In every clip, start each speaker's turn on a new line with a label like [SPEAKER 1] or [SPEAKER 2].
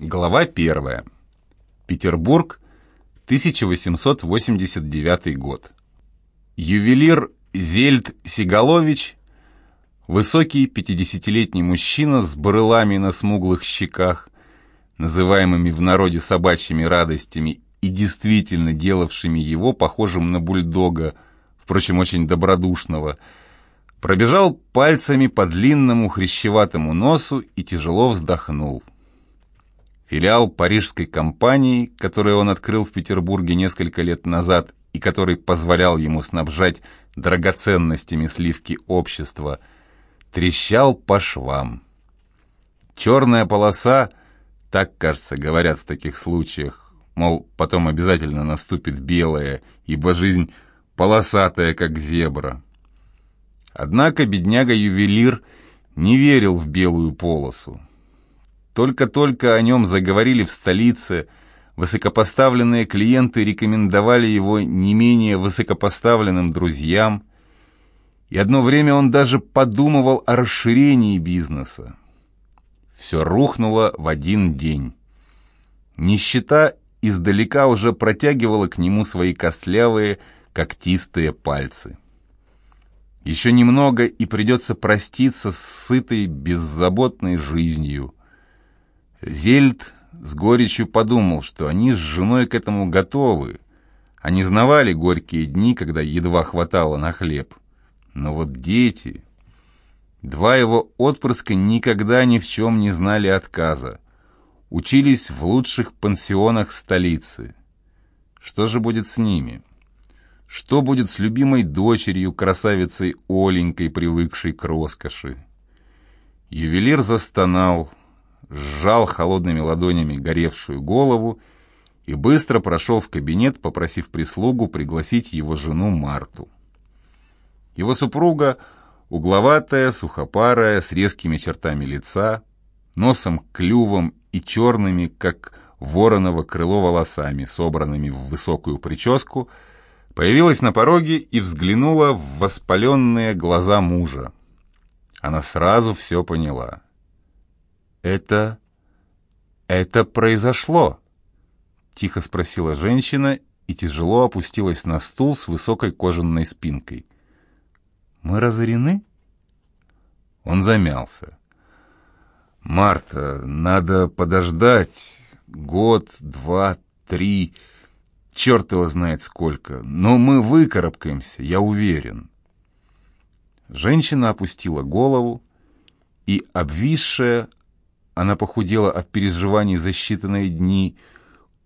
[SPEAKER 1] Глава 1. Петербург, 1889 год. Ювелир Зельд Сигалович, высокий 50-летний мужчина с барылами на смуглых щеках, называемыми в народе собачьими радостями и действительно делавшими его похожим на бульдога, впрочем, очень добродушного, пробежал пальцами по длинному хрящеватому носу и тяжело вздохнул. Филиал парижской компании, которую он открыл в Петербурге несколько лет назад и который позволял ему снабжать драгоценностями сливки общества, трещал по швам. Черная полоса, так, кажется, говорят в таких случаях, мол, потом обязательно наступит белая, ибо жизнь полосатая, как зебра. Однако бедняга-ювелир не верил в белую полосу. Только-только о нем заговорили в столице, высокопоставленные клиенты рекомендовали его не менее высокопоставленным друзьям, и одно время он даже подумывал о расширении бизнеса. Все рухнуло в один день. Нищета издалека уже протягивала к нему свои костлявые, когтистые пальцы. Еще немного, и придется проститься с сытой, беззаботной жизнью – Зельд с горечью подумал, что они с женой к этому готовы. Они знавали горькие дни, когда едва хватало на хлеб. Но вот дети... Два его отпрыска никогда ни в чем не знали отказа. Учились в лучших пансионах столицы. Что же будет с ними? Что будет с любимой дочерью, красавицей Оленькой, привыкшей к роскоши? Ювелир застонал, сжал холодными ладонями горевшую голову и быстро прошел в кабинет, попросив прислугу пригласить его жену Марту. Его супруга, угловатая, сухопарая, с резкими чертами лица, носом, клювом и черными, как вороново крыло волосами, собранными в высокую прическу, появилась на пороге и взглянула в воспаленные глаза мужа. Она сразу все поняла. «Это... это произошло?» — тихо спросила женщина и тяжело опустилась на стул с высокой кожаной спинкой. «Мы разорены?» Он замялся. «Марта, надо подождать. Год, два, три, черт его знает сколько. Но мы выкарабкаемся, я уверен». Женщина опустила голову, и обвисшая, она похудела от переживаний за считанные дни.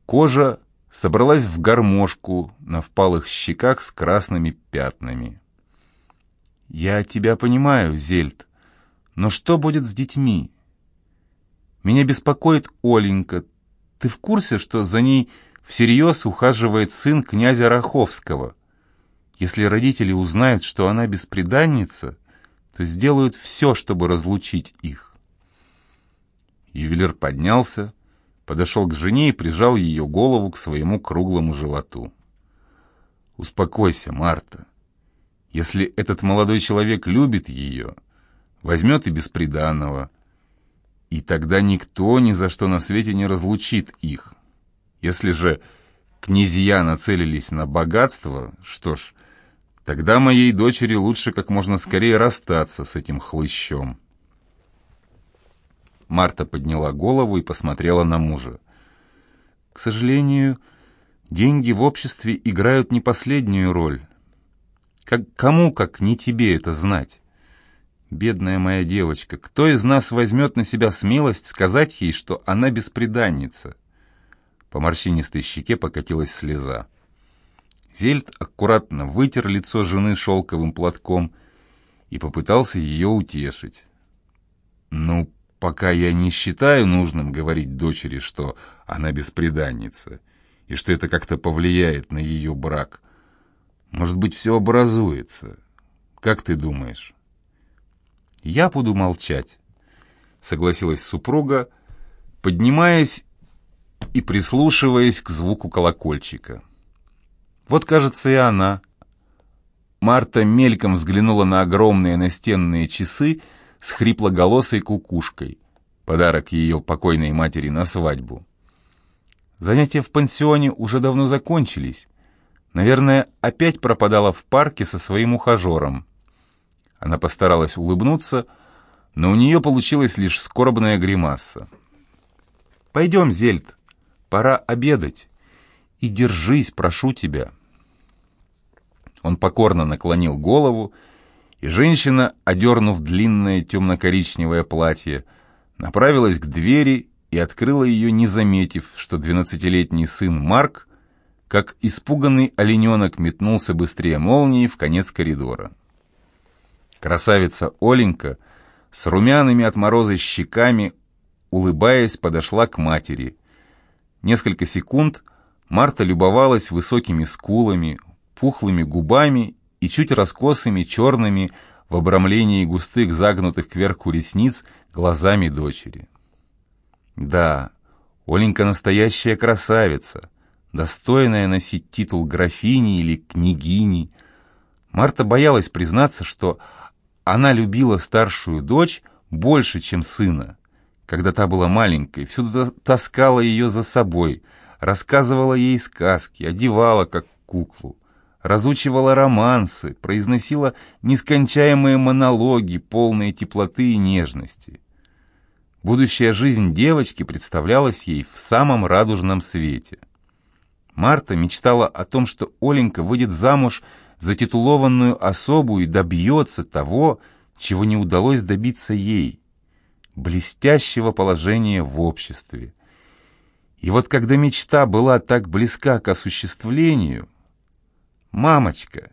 [SPEAKER 1] Кожа собралась в гармошку на впалых щеках с красными пятнами. «Я тебя понимаю, Зельд, но что будет с детьми? Меня беспокоит Оленька. Ты в курсе, что за ней всерьез ухаживает сын князя Раховского? Если родители узнают, что она бесприданница, то сделают все, чтобы разлучить их. Ювелир поднялся, подошел к жене и прижал ее голову к своему круглому животу. «Успокойся, Марта. Если этот молодой человек любит ее, возьмет и бесприданного, и тогда никто ни за что на свете не разлучит их. Если же князья нацелились на богатство, что ж, тогда моей дочери лучше как можно скорее расстаться с этим хлыщом». Марта подняла голову и посмотрела на мужа. «К сожалению, деньги в обществе играют не последнюю роль. Как, кому, как не тебе это знать? Бедная моя девочка, кто из нас возьмет на себя смелость сказать ей, что она бесприданница?» По морщинистой щеке покатилась слеза. Зельд аккуратно вытер лицо жены шелковым платком и попытался ее утешить. «Ну, пока я не считаю нужным говорить дочери, что она бесприданница, и что это как-то повлияет на ее брак. Может быть, все образуется. Как ты думаешь? Я буду молчать, согласилась супруга, поднимаясь и прислушиваясь к звуку колокольчика. Вот, кажется, и она. Марта мельком взглянула на огромные настенные часы, с хриплоголосой кукушкой. подарок ее покойной матери на свадьбу. Занятия в пансионе уже давно закончились. Наверное, опять пропадала в парке со своим ухажером. Она постаралась улыбнуться, но у нее получилась лишь скорбная гримаса. «Пойдем, Зельд, пора обедать. И держись, прошу тебя». Он покорно наклонил голову, и женщина, одернув длинное темно-коричневое платье, направилась к двери и открыла ее, не заметив, что двенадцатилетний сын Марк, как испуганный олененок, метнулся быстрее молнии в конец коридора. Красавица Оленька с румяными от мороза щеками, улыбаясь, подошла к матери. Несколько секунд Марта любовалась высокими скулами, пухлыми губами и чуть раскосыми черными в обрамлении густых загнутых кверху ресниц глазами дочери. Да, Оленька настоящая красавица, достойная носить титул графини или княгини. Марта боялась признаться, что она любила старшую дочь больше, чем сына. Когда та была маленькой, всюду таскала ее за собой, рассказывала ей сказки, одевала как куклу разучивала романсы, произносила нескончаемые монологи, полные теплоты и нежности. Будущая жизнь девочки представлялась ей в самом радужном свете. Марта мечтала о том, что Оленька выйдет замуж за титулованную особу и добьется того, чего не удалось добиться ей — блестящего положения в обществе. И вот когда мечта была так близка к осуществлению, «Мамочка!»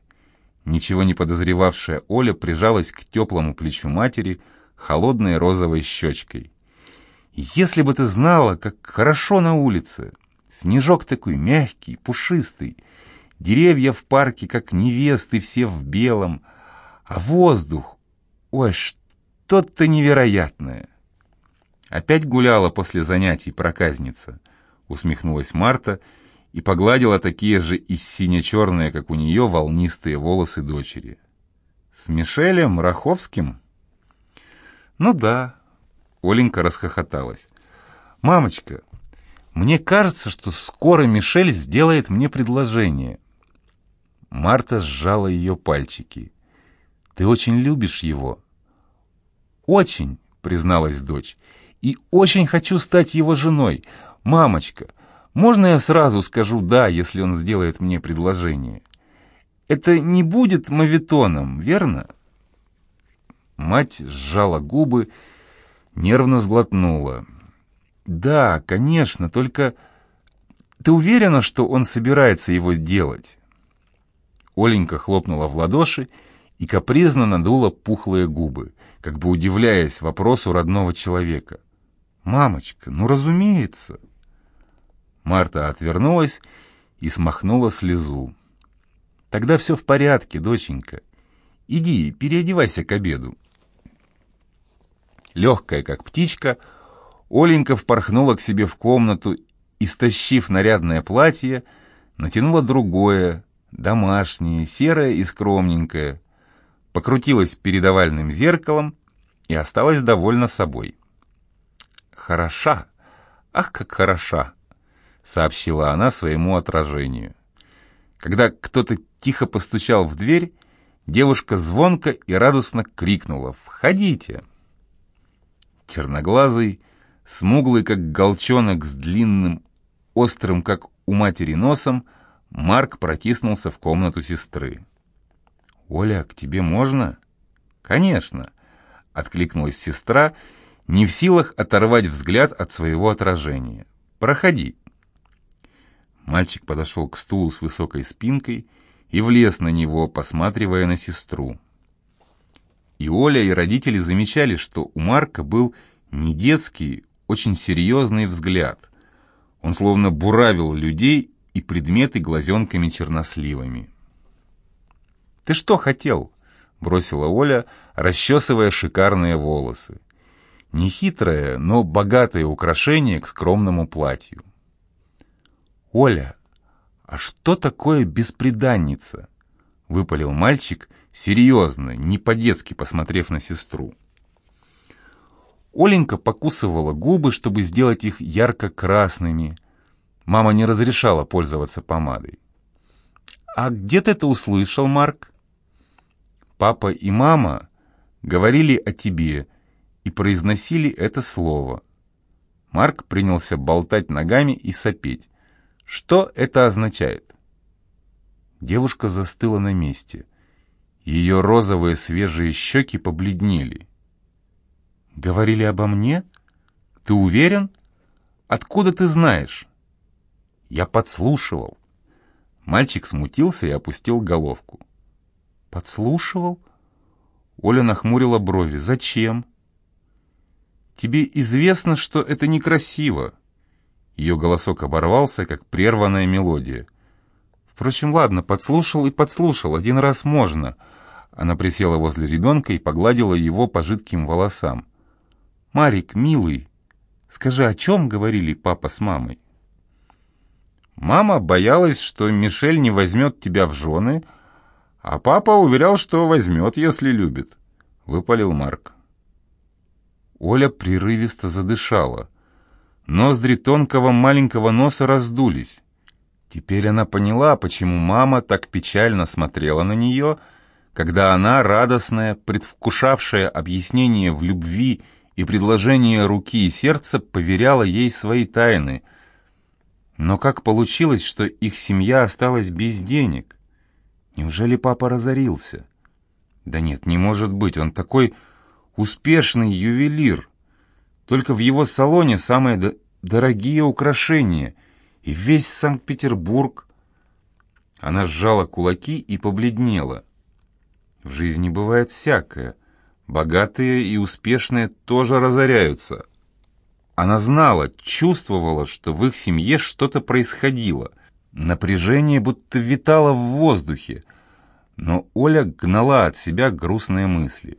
[SPEAKER 1] Ничего не подозревавшая Оля прижалась к теплому плечу матери холодной розовой щечкой. «Если бы ты знала, как хорошо на улице! Снежок такой мягкий, пушистый, деревья в парке, как невесты, все в белом, а воздух... Ой, что-то невероятное!» «Опять гуляла после занятий проказница», — усмехнулась Марта, — и погладила такие же и сине-черные, как у нее, волнистые волосы дочери. «С Мишелем Раховским?» «Ну да», — Оленька расхохоталась. «Мамочка, мне кажется, что скоро Мишель сделает мне предложение». Марта сжала ее пальчики. «Ты очень любишь его?» «Очень», — призналась дочь, — «и очень хочу стать его женой. Мамочка, можно я сразу скажу «да», если он сделает мне предложение? Это не будет мавитоном, верно?» Мать сжала губы, нервно сглотнула. «Да, конечно, только ты уверена, что он собирается его делать?» Оленька хлопнула в ладоши и капризно надула пухлые губы, как бы удивляясь вопросу родного человека. «Мамочка, ну разумеется!» Марта отвернулась и смахнула слезу. «Тогда все в порядке, доченька. Иди, переодевайся к обеду». Легкая, как птичка, Оленька впорхнула к себе в комнату и, стащив нарядное платье, натянула другое, домашнее, серое и скромненькое, покрутилась перед овальным зеркалом и осталась довольна собой. «Хороша! Ах, как хороша!» Сообщила она своему отражению. Когда кто-то тихо постучал в дверь, девушка звонко и радостно крикнула «Входите!». Черноглазый, смуглый, как голчонок с длинным, острым, как у матери, носом, Марк протиснулся в комнату сестры. «Оля, к тебе можно?» «Конечно!» — откликнулась сестра, не в силах оторвать взгляд от своего отражения. «Проходи!» Мальчик подошел к стулу с высокой спинкой и влез на него, посматривая на сестру. И Оля, и родители замечали, что у Марка был не детский, очень серьезный взгляд. Он словно буравил людей и предметы глазенками-черносливами. «Ты что хотел?» — бросила Оля, расчесывая шикарные волосы. Нехитрое, но богатое украшение к скромному платью. «Оля, а что такое бесприданница?» — выпалил мальчик, серьезно, не по-детски посмотрев на сестру. Оленька покусывала губы, чтобы сделать их ярко-красными. Мама не разрешала пользоваться помадой. «А где ты это услышал, Марк?» «Папа и мама говорили о тебе и произносили это слово». Марк принялся болтать ногами и сопеть. «Что это означает?» Девушка застыла на месте. Ее розовые свежие щеки побледнели. «Говорили обо мне? Ты уверен? Откуда ты знаешь?» «Я подслушивал». Мальчик смутился и опустил головку. «Подслушивал?» Оля нахмурила брови. «Зачем?» «Тебе известно, что это некрасиво». Ее голосок оборвался, как прерванная мелодия. «Впрочем, ладно, подслушал и подслушал, один раз можно». Она присела возле ребенка и погладила его по жидким волосам. «Марик, милый, скажи, о чем говорили папа с мамой?» Мама боялась, что Мишель не возьмет тебя в жены, а папа уверял, что возьмет, если любит, — выпалил Марк. Оля прерывисто задышала. Ноздри тонкого маленького носа раздулись. Теперь она поняла, почему мама так печально смотрела на нее, когда она, радостная, предвкушавшая объяснение в любви и предложение руки и сердца, поверяла ей свои тайны — но как получилось, что их семья осталась без денег? Неужели папа разорился? Да нет, не может быть, он такой успешный ювелир. Только в его салоне самые дорогие украшения, и весь Санкт-Петербург. Она сжала кулаки и побледнела. В жизни бывает всякое. Богатые и успешные тоже разоряются, она знала, чувствовала, что в их семье что-то происходило. Напряжение будто витало в воздухе. Но Оля гнала от себя грустные мысли.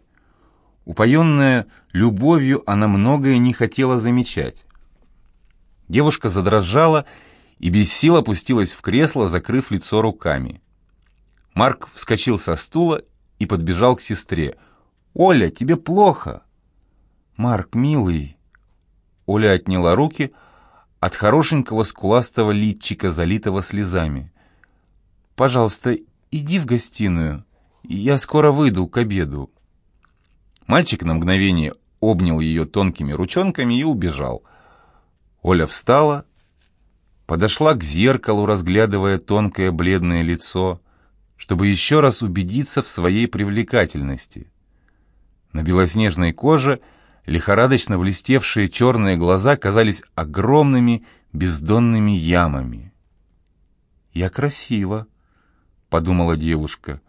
[SPEAKER 1] Упоенная любовью, она многое не хотела замечать. Девушка задрожала и без сил опустилась в кресло, закрыв лицо руками. Марк вскочил со стула и подбежал к сестре. «Оля, тебе плохо!» «Марк, милый!» Оля отняла руки от хорошенького скуластого литчика, залитого слезами. «Пожалуйста, иди в гостиную. Я скоро выйду к обеду». Мальчик на мгновение обнял ее тонкими ручонками и убежал. Оля встала, подошла к зеркалу, разглядывая тонкое бледное лицо, чтобы еще раз убедиться в своей привлекательности. На белоснежной коже – Лихорадочно блестевшие черные глаза казались огромными бездонными ямами. «Я красива», — подумала девушка.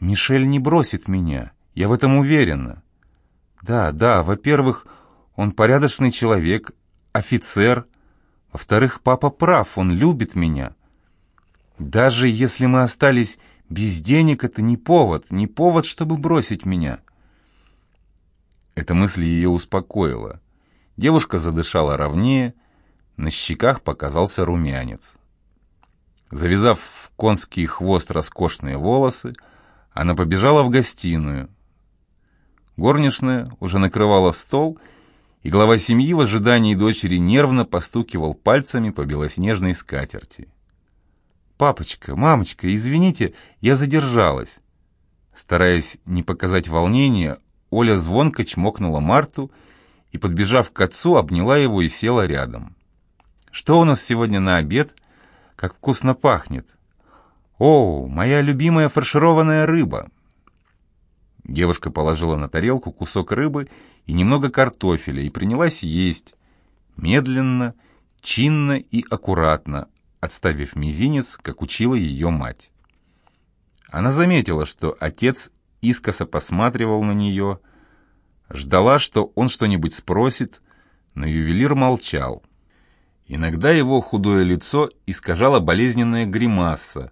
[SPEAKER 1] «Мишель не бросит меня, я в этом уверена». «Да, да, во-первых, он порядочный человек, офицер. Во-вторых, папа прав, он любит меня. Даже если мы остались без денег, это не повод, не повод, чтобы бросить меня». Эта мысль ее успокоила. Девушка задышала ровнее, на щеках показался румянец. Завязав в конский хвост роскошные волосы, она побежала в гостиную. Горничная уже накрывала стол, и глава семьи в ожидании дочери нервно постукивал пальцами по белоснежной скатерти. «Папочка, мамочка, извините, я задержалась». Стараясь не показать волнения, Оля звонко чмокнула Марту и, подбежав к отцу, обняла его и села рядом. «Что у нас сегодня на обед? Как вкусно пахнет!» «О, моя любимая фаршированная рыба!» Девушка положила на тарелку кусок рыбы и немного картофеля и принялась есть, медленно, чинно и аккуратно, отставив мизинец, как учила ее мать. Она заметила, что отец искоса посматривал на нее, ждала, что он что-нибудь спросит, но ювелир молчал. Иногда его худое лицо искажало болезненная гримаса,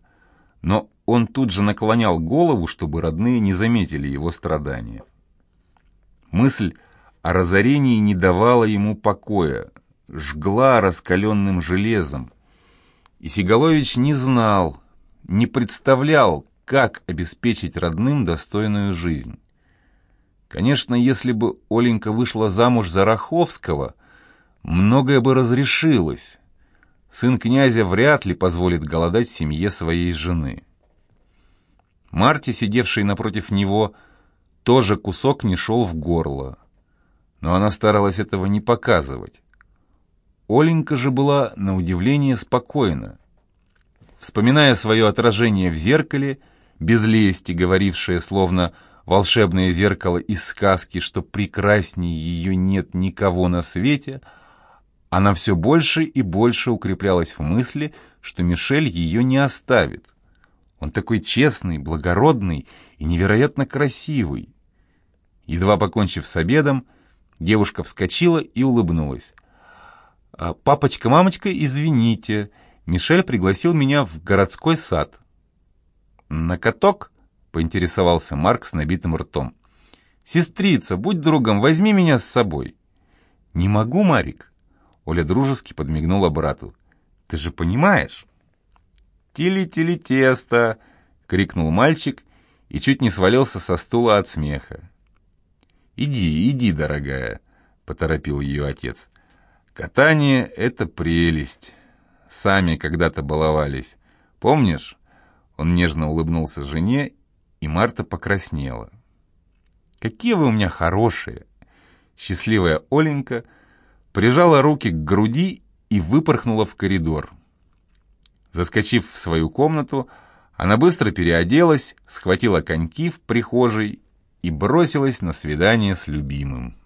[SPEAKER 1] но он тут же наклонял голову, чтобы родные не заметили его страдания. Мысль о разорении не давала ему покоя, жгла раскаленным железом. И Сигалович не знал, не представлял, как обеспечить родным достойную жизнь. Конечно, если бы Оленька вышла замуж за Раховского, многое бы разрешилось. Сын князя вряд ли позволит голодать семье своей жены. Марте, сидевшей напротив него, тоже кусок не шел в горло. Но она старалась этого не показывать. Оленька же была, на удивление, спокойна. Вспоминая свое отражение в зеркале, без лести говорившее, словно волшебное зеркало из сказки, что прекраснее ее нет никого на свете, она все больше и больше укреплялась в мысли, что Мишель ее не оставит. Он такой честный, благородный и невероятно красивый. Едва покончив с обедом, девушка вскочила и улыбнулась. «А, «Папочка, мамочка, извините, Мишель пригласил меня в городской сад». «На каток?» — поинтересовался Марк с набитым ртом. «Сестрица, будь другом, возьми меня с собой». «Не могу, Марик», — Оля дружески подмигнула брату. «Ты же понимаешь?» «Тили-тили-тесто!» — крикнул мальчик и чуть не свалился со стула от смеха. «Иди, иди, дорогая», — поторопил ее отец. «Катание — это прелесть. Сами когда-то баловались. Помнишь?» Он нежно улыбнулся жене, и Марта покраснела. «Какие вы у меня хорошие!» Счастливая Оленька прижала руки к груди и выпорхнула в коридор. Заскочив в свою комнату, она быстро переоделась, схватила коньки в прихожей и бросилась на свидание с любимым.